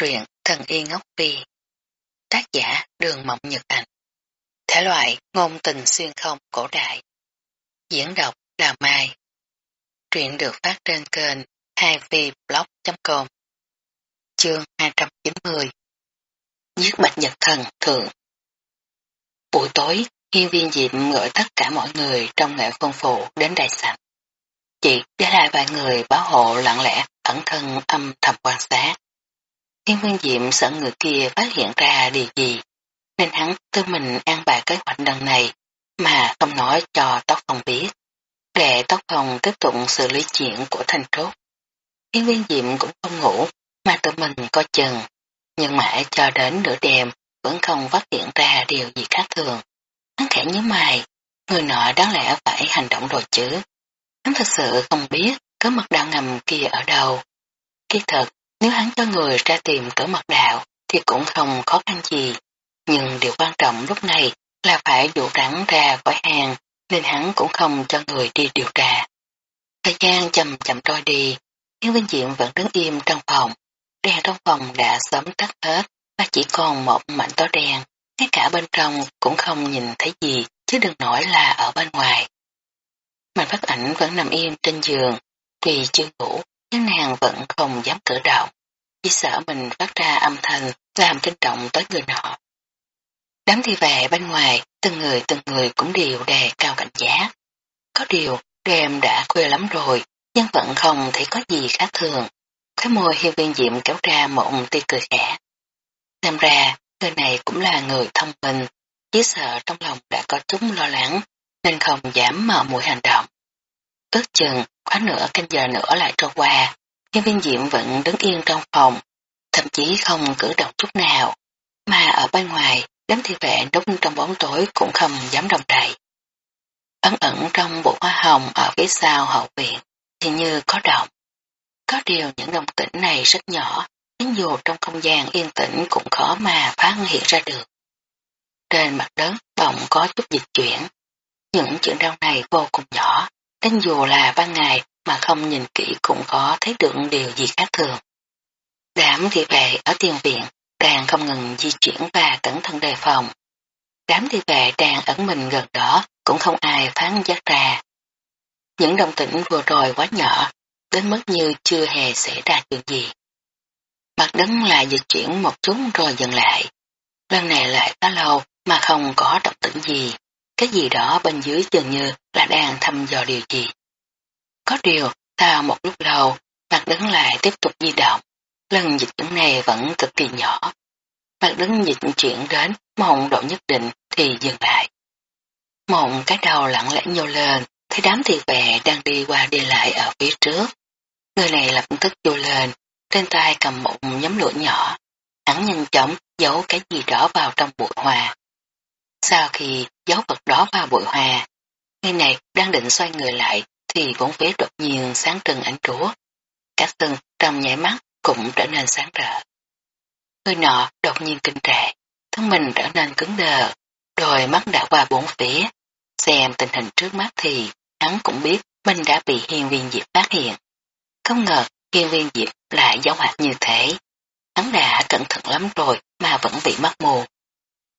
truyện Thần Y Ngốc Phi Tác giả Đường Mộng Nhật Ảnh Thể loại ngôn tình xuyên không cổ đại. Diễn đọc Đào Mai. Truyện được phát trên kênh 2vblog.com Chương 290 Giết Bạch Nhật Thần Thượng. Buổi tối, hiên viên diệm gọi tất cả mọi người trong nghệ phân phụ đến đại sảnh. Chỉ để lại vài người bảo hộ lặng lẽ ẩn thân âm thầm quan sát. Thiên Vương Diệm sợ người kia phát hiện ra điều gì, nên hắn tư mình an bài kế hoạch lần này mà không nói cho Tóc Phong biết, để Tóc Phong tiếp tục xử lý chuyện của Thanh Trúc. Thiên Vương Diệm cũng không ngủ, mà tự mình coi chừng, nhưng mãi cho đến nửa đêm vẫn không phát hiện ra điều gì khác thường. Hắn khẽ nhớ mày, người nọ đáng lẽ phải hành động rồi chứ. Hắn thật sự không biết có mặt đạo ngầm kia ở đâu. Kỳ thật, nếu hắn cho người ra tìm cửa mật đạo thì cũng không khó khăn gì. Nhưng điều quan trọng lúc này là phải dụ rắn ra khỏi hàng nên hắn cũng không cho người đi điều tra. Thời gian chậm chậm trôi đi, Hiếu Vinh Diệm vẫn đứng im trong phòng. Đèn trong phòng đã sớm tắt hết và chỉ còn một mảnh tối đen. Ngay cả bên trong cũng không nhìn thấy gì chứ đừng nói là ở bên ngoài. Mạnh phát ảnh vẫn nằm im trên giường, tuy chưa ngủ nhưng nàng vẫn không dám cử động, chỉ sợ mình phát ra âm thanh làm kinh động tới người nọ. Đám thi về bên ngoài, từng người từng người cũng đều đề cao cảnh giác. Có điều, đêm đã khuya lắm rồi, nhưng vẫn không thấy có gì khác thường. Cái môi hiên viên diệm kéo ra một tia cười khẽ. Xem ra, người này cũng là người thông minh, chỉ sợ trong lòng đã có chút lo lắng, nên không dám mở mũi hành động. Ước chừng khoảng nửa canh giờ nữa lại trôi qua, nhân viên diệm vẫn đứng yên trong phòng, thậm chí không cử động chút nào, mà ở bên ngoài, đám thi vệ đúc trong bóng tối cũng không dám đồng đầy. Ẩn ẩn trong bộ hoa hồng ở phía sau hậu viện, thì như có động. Có điều những đồng tĩnh này rất nhỏ, đến dù trong không gian yên tĩnh cũng khó mà phát hiện ra được. Trên mặt đất bỗng có chút dịch chuyển. Những chuyện đau này vô cùng nhỏ, đến dù là ban ngày mà không nhìn kỹ cũng có thấy được điều gì khác thường. Đám thị vệ ở tiền viện đang không ngừng di chuyển và cẩn thận đề phòng. Đám thị vệ đang ẩn mình gần đó cũng không ai phán giác ra. Những đồng tĩnh vừa rồi quá nhỏ, đến mức như chưa hề xảy ra chuyện gì. Mặt đứng lại dịch chuyển một chút rồi dừng lại. Lần này lại khá lâu mà không có động tĩnh gì. Cái gì đó bên dưới dường như là đang thăm dò điều gì. Có điều, sau một lúc lâu, mặt đứng lại tiếp tục di động. Lần dịch chuyển này vẫn cực kỳ nhỏ. Mặt đứng dịch chuyển đến một độ nhất định thì dừng lại. Một cái đầu lặng lẽ nhô lên, thấy đám thị vệ đang đi qua đi lại ở phía trước. Người này lập tức vô lên, trên tay cầm một nhóm lửa nhỏ. Hắn nhanh chóng giấu cái gì đó vào trong bụi hoa. Sau khi giấu vật đó vào bụi hoa, người này đang định xoay người lại thì bốn phía đột nhiên sáng trừng ánh chúa. Các tầng trong nhảy mắt cũng trở nên sáng rỡ. Người nọ đột nhiên kinh trệ, thân mình trở nên cứng đờ, rồi mắt đã qua bốn phía. Xem tình hình trước mắt thì hắn cũng biết mình đã bị hiên viên diệp phát hiện. Không ngờ hiên viên diệp lại giống hoạt như thế. Hắn đã cẩn thận lắm rồi mà vẫn bị mất mù.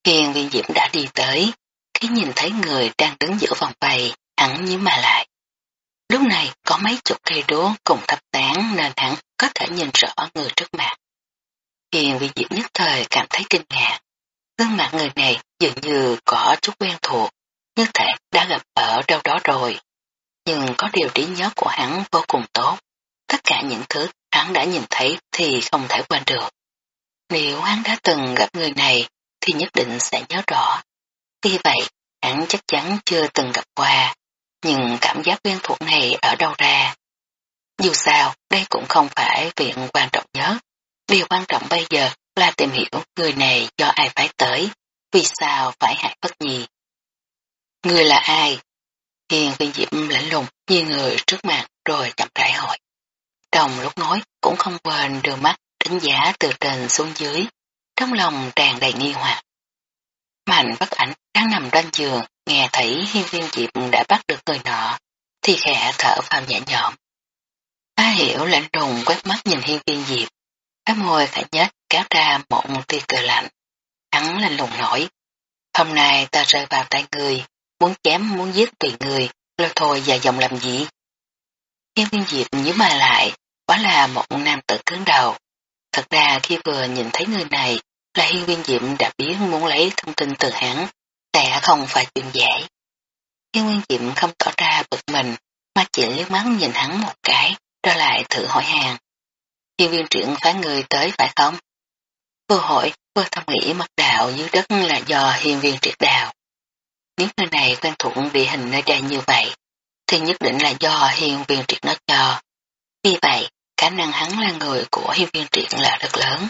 Hiền viên Diệm đã đi tới, khi nhìn thấy người đang đứng giữa vòng vầy, hắn nhíu mà lại. Lúc này có mấy chục cây đố cùng thắp tán nên hắn có thể nhìn rõ người trước mặt. Hiền vì diễm nhất thời cảm thấy kinh ngạc. Gương mặt người này dường như có chút quen thuộc, như thể đã gặp ở đâu đó rồi. Nhưng có điều trí nhớ của hắn vô cùng tốt. Tất cả những thứ hắn đã nhìn thấy thì không thể quên được. Nếu hắn đã từng gặp người này thì nhất định sẽ nhớ rõ. tuy vậy, hắn chắc chắn chưa từng gặp qua, nhưng cảm giác quen thuộc này ở đâu ra? Dù sao, đây cũng không phải việc quan trọng nhất. Điều quan trọng bây giờ là tìm hiểu người này do ai phải tới, vì sao phải hại bất nhi. Người là ai? Hiền viên diễm lạnh lùng như người trước mặt rồi chậm rãi hỏi. Trong lúc nói cũng không quên đưa mắt đánh giá từ trên xuống dưới, trong lòng tràn đầy nghi hoặc. Mạnh bất ảnh đang nằm trên giường, nghe thấy hiên viên diệp đã bắt được người nọ, thì khẽ thở vào nhẹ nhõm. Ta hiểu lạnh đùng quét mắt nhìn hiên viên diệp, cái môi khẽ nhếch kéo ra một tia cười lạnh. Hắn lên lùng nổi. Hôm nay ta rơi vào tay người, muốn chém muốn giết tùy người, lôi thôi và dòng làm gì? Hiên viên diệp nhíu mà lại, quá là một nam tử cứng đầu. Thật ra khi vừa nhìn thấy người này là hiên viên Diệm đã biết muốn lấy thông tin từ hắn, sẽ không phải chuyện dễ. Hiên viên Diệm không tỏ ra bực mình, mà chỉ liếc mắt nhìn hắn một cái, rồi lại thử hỏi hàng. Hiên viên trưởng phái người tới phải không? Vừa hỏi, vừa thầm nghĩ mặt đạo dưới đất là do hiên viên triệt đào. Nếu người này quen thuộc địa hình nơi đây như vậy, thì nhất định là do hiên viên triệt nó cho. Vì vậy, khả năng hắn là người của hiên viên triện là rất lớn.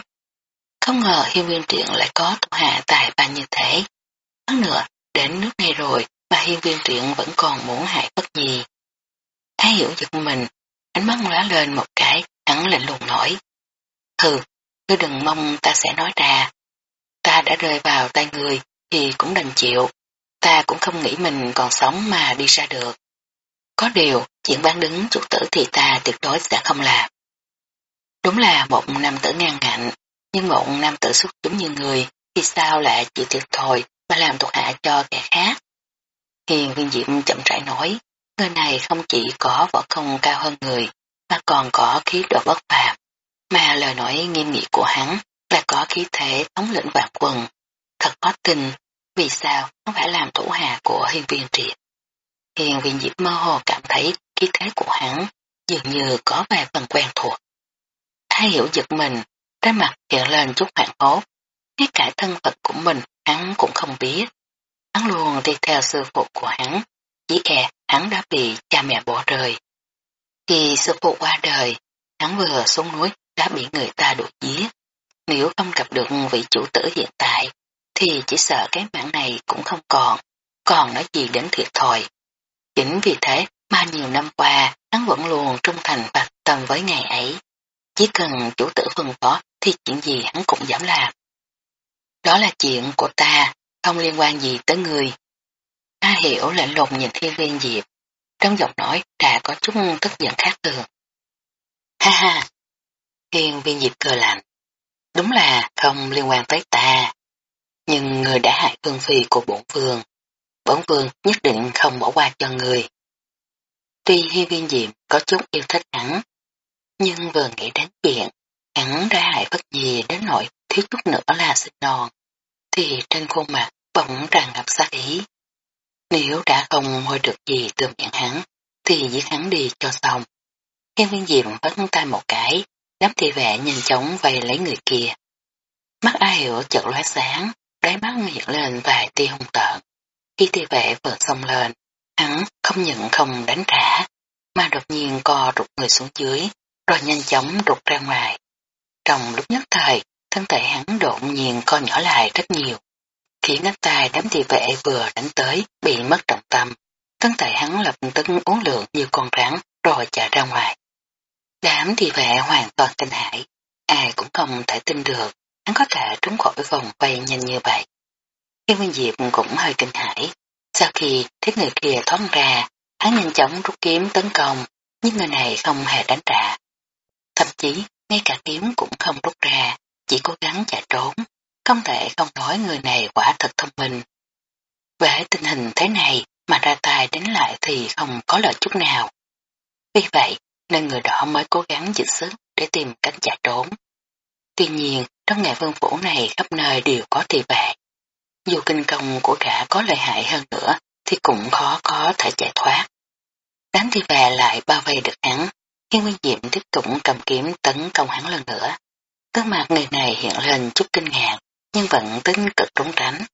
Không ngờ hiên viên triện lại có thủ hạ tài ba như thế. Hơn nữa, đến nước này rồi mà hiên viên triện vẫn còn muốn hại bất gì. Ai hiểu giật mình, ánh mắt lá lên một cái, hắn lạnh lùng nổi. Hừ, ngươi đừng mong ta sẽ nói ra. Ta đã rơi vào tay người thì cũng đành chịu. Ta cũng không nghĩ mình còn sống mà đi ra được. Có điều, chuyện bán đứng chủ tử thì ta tuyệt đối sẽ không làm. Đúng là một nam tử ngang ngạnh, nhưng một nam tử xuất chúng như người thì sao lại chịu thiệt thòi mà làm thuộc hạ cho kẻ khác. Hiền viên diệm chậm rãi nói, người này không chỉ có võ công cao hơn người, mà còn có khí độ bất phàm, mà lời nói nghiêm nghị của hắn là có khí thể thống lĩnh vạn quần. Thật khó tin, vì sao không phải làm thủ hạ của Hiền viên triệt. Hiền viên diệp mơ hồ cảm thấy khí thế của hắn dường như có vài phần quen thuộc. Ai hiểu giật mình, trái mặt hiện lên chút hoảng hốt, ngay cả thân phận của mình hắn cũng không biết. Hắn luôn đi theo sư phụ của hắn, chỉ e hắn đã bị cha mẹ bỏ rơi. Khi sư phụ qua đời, hắn vừa xuống núi đã bị người ta đuổi giết. Nếu không gặp được vị chủ tử hiện tại, thì chỉ sợ cái mạng này cũng không còn, còn nói gì đến thiệt thòi. Chính vì thế mà nhiều năm qua, hắn vẫn luôn trung thành và tâm với ngày ấy. Chỉ cần chủ tử phân phó thì chuyện gì hắn cũng dám làm. Đó là chuyện của ta, không liên quan gì tới người. a hiểu lạnh lùng nhìn thiên viên diệp, trong giọng nói đã có chút tức giận khác thường. Ha ha! Thiên viên diệp cười lạnh. Đúng là không liên quan tới ta. Nhưng người đã hại vương phi của bổn vương. Bổn vương nhất định không bỏ qua cho người. Tuy hiên viên diệp có chút yêu thích hắn, nhưng vừa nghĩ đến chuyện, hắn đã hại bất gì đến nỗi thiếu chút nữa là sinh non, thì trên khuôn mặt bỗng tràn ngập sát ý. Nếu đã không hôi được gì từ miệng hắn, thì giết hắn đi cho xong. Hiên viên diệm vất tay một cái, đám thị vệ nhanh chóng vây lấy người kia. Mắt ai Hiểu chợt lóe sáng, đáy mắt hiện lên vài tia hung tợn. Khi thị vệ vừa xông lên, hắn không nhận không đánh trả, mà đột nhiên co rụt người xuống dưới, rồi nhanh chóng rụt ra ngoài. Trong lúc nhất thời, thân thể hắn đột nhiên co nhỏ lại rất nhiều khiến ngắt tay đám thị vệ vừa đánh tới bị mất trọng tâm. Thân thể hắn lập tức uống lượng như con rắn rồi chạy ra ngoài. Đám thị vệ hoàn toàn kinh hãi, ai cũng không thể tin được hắn có thể trốn khỏi vòng vây nhanh như vậy. Khi Nguyên Diệp cũng hơi kinh hãi, sau khi thấy người kia thoát ra, hắn nhanh chóng rút kiếm tấn công, nhưng người này không hề đánh trả. Thậm chí, ngay cả kiếm cũng không rút ra, chỉ cố gắng chạy trốn, không thể không nói người này quả thật thông minh. Về tình hình thế này mà ra tay đến lại thì không có lợi chút nào. Vì vậy nên người đó mới cố gắng dịch sức để tìm cánh chạy trốn. Tuy nhiên trong ngày vương phủ này khắp nơi đều có thị vệ. Dù kinh công của gã có lợi hại hơn nữa thì cũng khó có thể chạy thoát. Đám thị vệ lại bao vây được hắn, Hiên Nguyên Diệm tiếp tục cầm kiếm tấn công hắn lần nữa. Tức mặt người này hiện lên chút kinh ngạc, nhưng vẫn tính cực trốn tránh.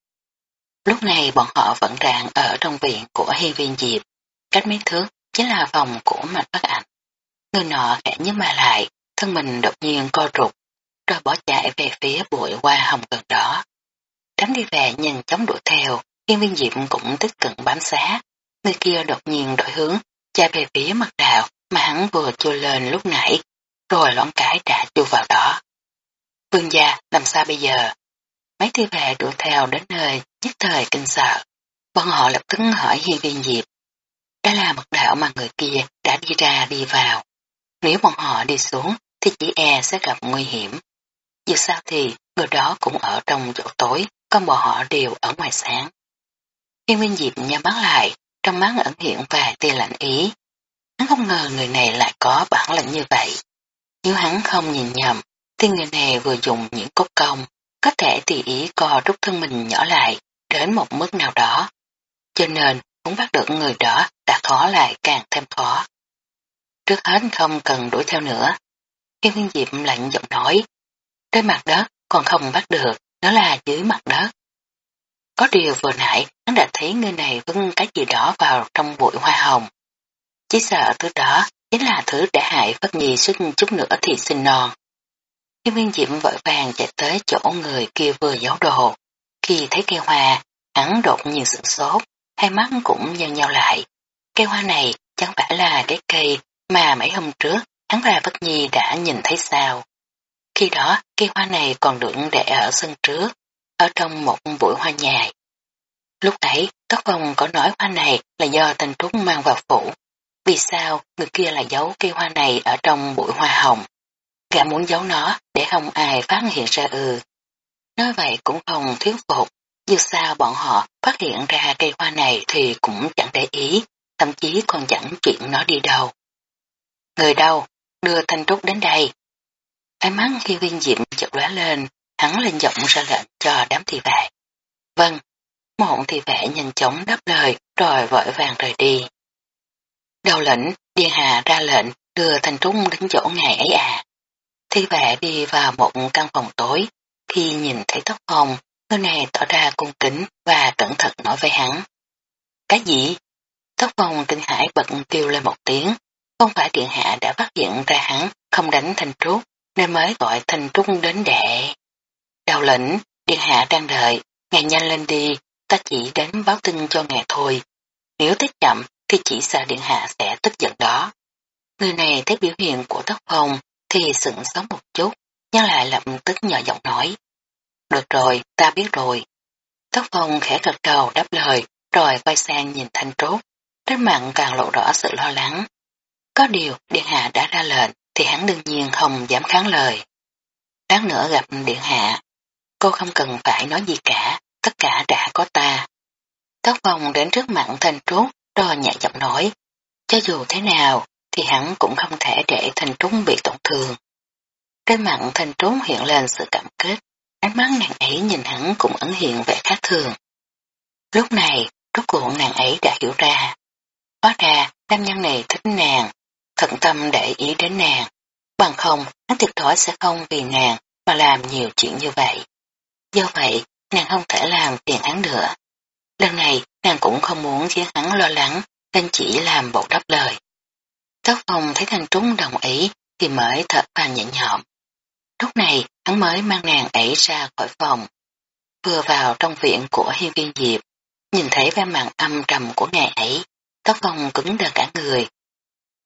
Lúc này bọn họ vẫn đang ở trong viện của Hiên Viên Diệp, cách mấy thước chính là phòng của mạch bất ảnh. Người nọ khẽ nhớ mà lại, thân mình đột nhiên co rụt, rồi bỏ chạy về phía bụi hoa hồng gần đó. Đám đi về nhanh chóng đuổi theo, Hiên Viên Diệp cũng tích cực bám sát. Người kia đột nhiên đổi hướng, chạy về phía mặt đào mà hắn vừa chui lên lúc nãy, rồi loãng cái đã chui vào đó. Vương gia, làm sao bây giờ? Mấy thi vệ đuổi theo đến nơi nhất thời kinh sợ. Bọn họ lập tức hỏi hiên viên diệp. Đó là mật đạo mà người kia đã đi ra đi vào. Nếu bọn họ đi xuống thì chỉ e sẽ gặp nguy hiểm. dù sao thì người đó cũng ở trong chỗ tối, con bọn họ đều ở ngoài sáng. Hiên viên Diệp nhắm mắt lại, trong mắt ẩn hiện vài tia lạnh ý. Hắn không ngờ người này lại có bản lĩnh như vậy. Nếu hắn không nhìn nhầm, thì người này vừa dùng những cốt công, có thể tùy ý co rút thân mình nhỏ lại đến một mức nào đó. Cho nên, muốn bắt được người đó đã khó lại càng thêm khó. Trước hết không cần đuổi theo nữa. Khi Viên Diệp lạnh giọng nói, trên mặt đất còn không bắt được, nó là dưới mặt đất. Có điều vừa nãy hắn đã thấy người này vưng cái gì đó vào trong bụi hoa hồng. Chỉ sợ thứ đó chính là thứ đã hại Phất Nhi suýt chút nữa thì sinh non. Khi viên diệm vội vàng chạy tới chỗ người kia vừa giấu đồ. Khi thấy cây hoa, hắn đột nhiên sửng sốt, hai mắt cũng nhăn nhau lại. Cây hoa này chẳng phải là cái cây mà mấy hôm trước hắn và Phất Nhi đã nhìn thấy sao. Khi đó, cây hoa này còn được để ở sân trước, ở trong một bụi hoa nhài. Lúc ấy, Tóc Phong có nói hoa này là do tên trúc mang vào phủ. Vì sao người kia lại giấu cây hoa này ở trong bụi hoa hồng? Gã muốn giấu nó để không ai phát hiện ra ừ. Nói vậy cũng không thuyết phục, dù sao bọn họ phát hiện ra cây hoa này thì cũng chẳng để ý, thậm chí còn chẳng chuyện nó đi đâu. Người đâu, đưa thanh trúc đến đây. Ánh mắt khi viên diệm chợt lóe lên, hắn lên giọng ra lệnh cho đám thị vệ. Vâng, một thị vệ nhanh chóng đáp lời rồi vội vàng rời đi. Đầu lĩnh, Điền Hà ra lệnh đưa thanh trúc đến chỗ ngài ấy à. Thi vệ đi vào một căn phòng tối, khi nhìn thấy tóc hồng, người này tỏ ra cung kính và cẩn thận nói với hắn. Cái gì? Tóc hồng kinh hải bật kêu lên một tiếng, không phải điện hạ đã phát hiện ra hắn không đánh thanh trúc, nên mới gọi thanh trúc đến đệ. Đào lĩnh, điện hạ đang đợi, ngài nhanh lên đi, ta chỉ đến báo tin cho ngài thôi. Nếu tích chậm thì chỉ sợ điện hạ sẽ tức giận đó. Người này thấy biểu hiện của tóc hồng thì sững sốt một chút, nhưng lại lập tức nhỏ giọng nói. Được rồi, ta biết rồi. Tóc phong khẽ gật đầu đáp lời, rồi quay sang nhìn thanh trốt, trên mặt càng lộ rõ sự lo lắng. Có điều, Điện Hạ đã ra lệnh, thì hắn đương nhiên không dám kháng lời. Đáng nữa gặp Điện Hạ, cô không cần phải nói gì cả, tất cả đã có ta. Tóc hồng đến trước mặt thanh trốt, đo nhẹ giọng nói, cho dù thế nào, thì hắn cũng không thể để thành trúng bị tổn thương. Trên mặt thành trúng hiện lên sự cảm kết, ánh mắt nàng ấy nhìn hắn cũng ẩn hiện vẻ khác thường. Lúc này, rốt cuộc nàng ấy đã hiểu ra. Hóa ra, nam nhân này thích nàng, thận tâm để ý đến nàng. Bằng không, hắn tuyệt đối sẽ không vì nàng mà làm nhiều chuyện như vậy. Do vậy, nàng không thể làm phiền hắn nữa. Lần này, nàng cũng không muốn khiến hắn lo lắng, nên chỉ làm bộ đáp lời. Tóc phòng thấy thanh trúng đồng ý thì mới thở vào nhẹ nhõm. Lúc này hắn mới mang nàng ấy ra khỏi phòng. Vừa vào trong viện của hiên viên diệp, nhìn thấy vẻ mặt âm trầm của ngài ấy, tóc phòng cứng đờ cả người.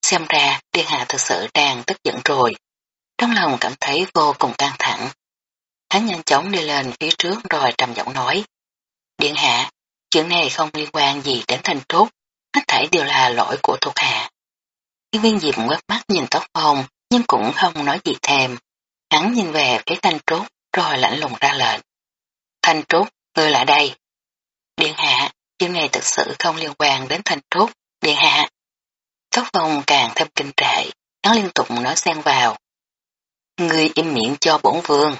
Xem ra Điên Hạ thực sự đang tức giận rồi. Trong lòng cảm thấy vô cùng căng thẳng. Hắn nhanh chóng đi lên phía trước rồi trầm giọng nói. Điện Hạ, chuyện này không liên quan gì đến thanh trúc, hết thảy đều là lỗi của thuộc hạ. Hiên viên diệp quét mắt nhìn tóc phong, nhưng cũng không nói gì thêm. Hắn nhìn về phía thanh trúc, rồi lạnh lùng ra lệnh. Thanh trúc, ngươi lại đây. Điện hạ, chuyện này thực sự không liên quan đến thanh trúc. Điện hạ. Tóc phong càng thêm kinh trệ, hắn liên tục nói xen vào. Ngươi im miệng cho bổn vương.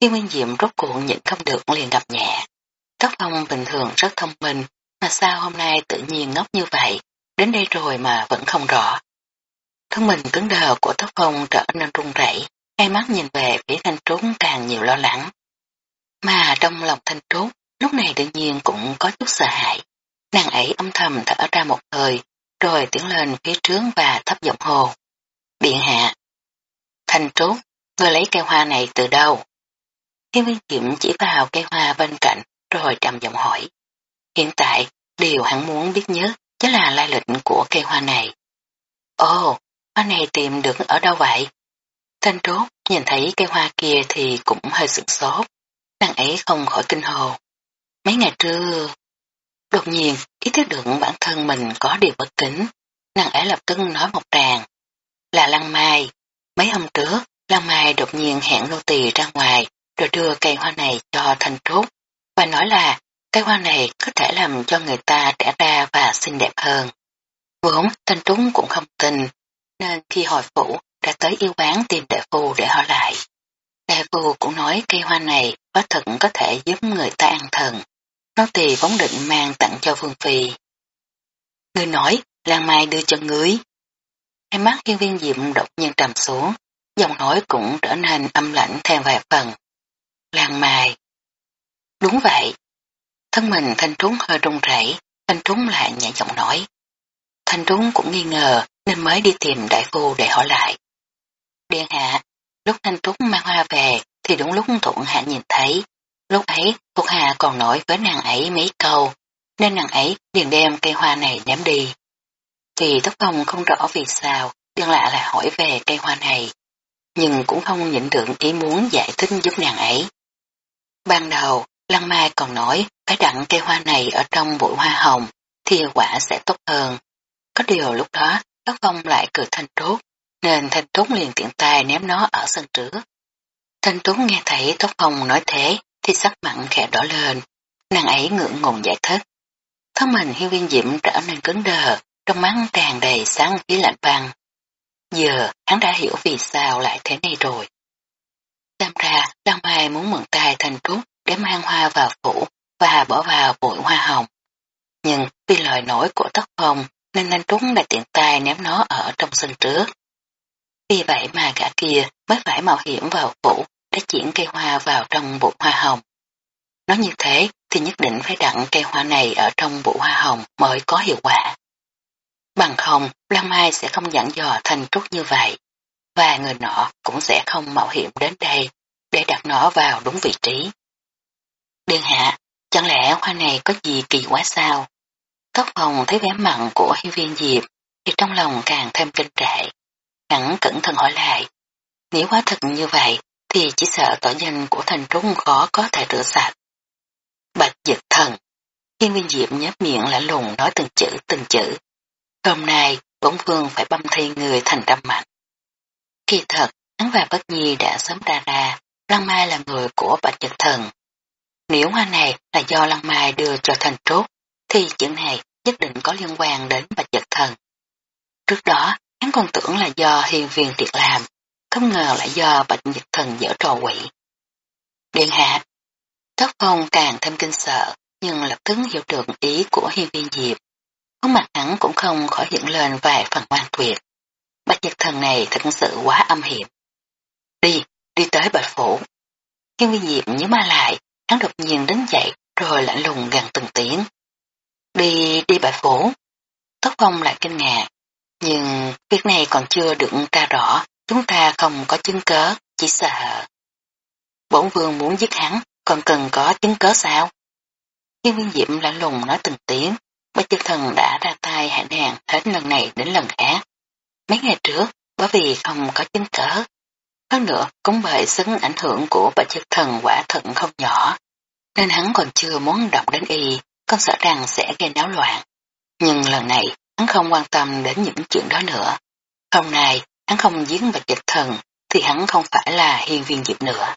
Hiên viên diệm rốt cuộc nhịn không được liền gặp nhẹ. Tóc phong bình thường rất thông minh, mà sao hôm nay tự nhiên ngốc như vậy, đến đây rồi mà vẫn không rõ. Thân mình cứng đờ của tóc phong trở nên run rẩy, hai mắt nhìn về phía thanh trúc càng nhiều lo lắng. Mà trong lòng thanh trúc, lúc này tự nhiên cũng có chút sợ hãi. Nàng ấy âm thầm thở ra một hơi, rồi tiến lên phía trước và thấp giọng hồ. Điện hạ. Thanh trúc, ngươi lấy cây hoa này từ đâu? Thiên viên diệm chỉ vào cây hoa bên cạnh, rồi trầm giọng hỏi. Hiện tại, điều hắn muốn biết nhất chính là lai lịch của cây hoa này. Ồ, hoa này tìm được ở đâu vậy? Thanh trốt nhìn thấy cây hoa kia thì cũng hơi sửng sốt. Nàng ấy không khỏi kinh hồ. Mấy ngày trưa... Đột nhiên, ý thức được bản thân mình có điều bất kính. Nàng ấy lập tức nói một tràng. Là lăng mai. Mấy hôm trước, Lăng Mai đột nhiên hẹn nô tỳ ra ngoài rồi đưa cây hoa này cho Thanh Trúc và nói là cây hoa này có thể làm cho người ta trẻ ra và xinh đẹp hơn. Vốn Thanh tuấn cũng không tin nên khi hồi phủ đã tới yêu bán tìm đại phu để hỏi lại. Đại phu cũng nói cây hoa này có thật có thể giúp người ta an thần. Nó thì vốn định mang tặng cho Vương Phi. Người nói, Lan Mai đưa cho ngươi. Hai mắt hiên viên diệm đột nhiên trầm xuống, giọng nói cũng trở nên âm lạnh thêm vài phần. Lan Mai. Đúng vậy. Thân mình thanh trúng hơi run rẩy, thanh trúng lại nhẹ giọng nói. Thanh trúng cũng nghi ngờ nên mới đi tìm đại phu để hỏi lại. Điện hạ, lúc thanh trúng mang hoa về thì đúng lúc thuận hạ nhìn thấy. Lúc ấy, Thuộc Hạ còn nói với nàng ấy mấy câu, nên nàng ấy liền đem cây hoa này ném đi. Thì Tóc công không rõ vì sao Điên lạ lại hỏi về cây hoa này, nhưng cũng không nhịn được ý muốn giải thích giúp nàng ấy. Ban đầu, Lăng Mai còn nói phải đặng cây hoa này ở trong bụi hoa hồng thì hiệu quả sẽ tốt hơn. Có điều lúc đó, Tóc Phong lại cười thanh trốt, nên thanh trốt liền tiện tay ném nó ở sân trước. Thanh trốt nghe thấy Tóc Phong nói thế thì sắc mặn khẽ đỏ lên, nàng ấy ngượng ngùng giải thích. Thân mình hiên viên diệm trở nên cứng đờ, trong mắt tràn đầy sáng khí lạnh băng. Giờ hắn đã hiểu vì sao lại thế này rồi. Xem ra Lăng Mai muốn mượn tay thành trúc để mang hoa vào phủ và bỏ vào bụi hoa hồng. Nhưng vì lời nổi của tất phong nên anh tuấn đã tiện tay ném nó ở trong sân trước. Vì vậy mà gã kia mới phải mạo hiểm vào phủ để chuyển cây hoa vào trong bụi hoa hồng. Nói như thế thì nhất định phải đặt cây hoa này ở trong bụi hoa hồng mới có hiệu quả. Bằng không, Lan Mai sẽ không dẫn dò thành trúc như vậy, và người nọ cũng sẽ không mạo hiểm đến đây để đặt nó vào đúng vị trí. Điện hạ, chẳng lẽ hoa này có gì kỳ quá sao? Tóc phòng thấy vẻ mặn của hiên viên diệp thì trong lòng càng thêm kinh trệ. Hắn cẩn thận hỏi lại, nếu quá thật như vậy thì chỉ sợ tỏ danh của thành trung khó có thể rửa sạch. Bạch dịch thần, hiên viên diệp nhấp miệng lạ lùng nói từng chữ từng chữ. Hôm nay, bổn vương phải băm thi người thành trăm mạnh. Khi thật, hắn và Bất Nhi đã sớm ra ra, Lăng Mai là người của Bạch Nhật Thần. Nếu hoa này là do Lăng Mai đưa cho thành trốt, thì chuyện này nhất định có liên quan đến Bạch Nhật Thần. Trước đó, hắn còn tưởng là do hiền viên triệt làm, không ngờ lại do Bạch Nhật Thần dở trò quỷ. Điện hạ, Tóc phong càng thêm kinh sợ, nhưng lập tức hiểu được ý của hiên viên diệp. có mặt hắn cũng không khỏi hiện lên vài phần ngoan tuyệt. Bạch nhật thần này thật sự quá âm hiểm. Đi, đi tới bạch phủ. Hiên viên diệp nhớ ma lại, hắn đột nhiên đứng dậy rồi lạnh lùng gần từng tiếng. Đi, đi bãi phủ. Tóc phong lại kinh ngạc. Nhưng việc này còn chưa được tra rõ, chúng ta không có chứng cớ, chỉ sợ. Bổn vương muốn giết hắn, còn cần có chứng cớ sao? nhưng viên diệm lạnh lùng nói từng tiếng, Bạch Dực Thần đã ra tay hạn hàng hết lần này đến lần khác. Mấy ngày trước, bởi vì không có chứng cớ. Hơn nữa, cũng bởi sức ảnh hưởng của Bạch Dực Thần quả thận không nhỏ, nên hắn còn chưa muốn động đến y, con sợ rằng sẽ gây náo loạn. Nhưng lần này, hắn không quan tâm đến những chuyện đó nữa. Hôm nay, hắn không giết Bạch dịch Thần, thì hắn không phải là hiên viên diệp nữa.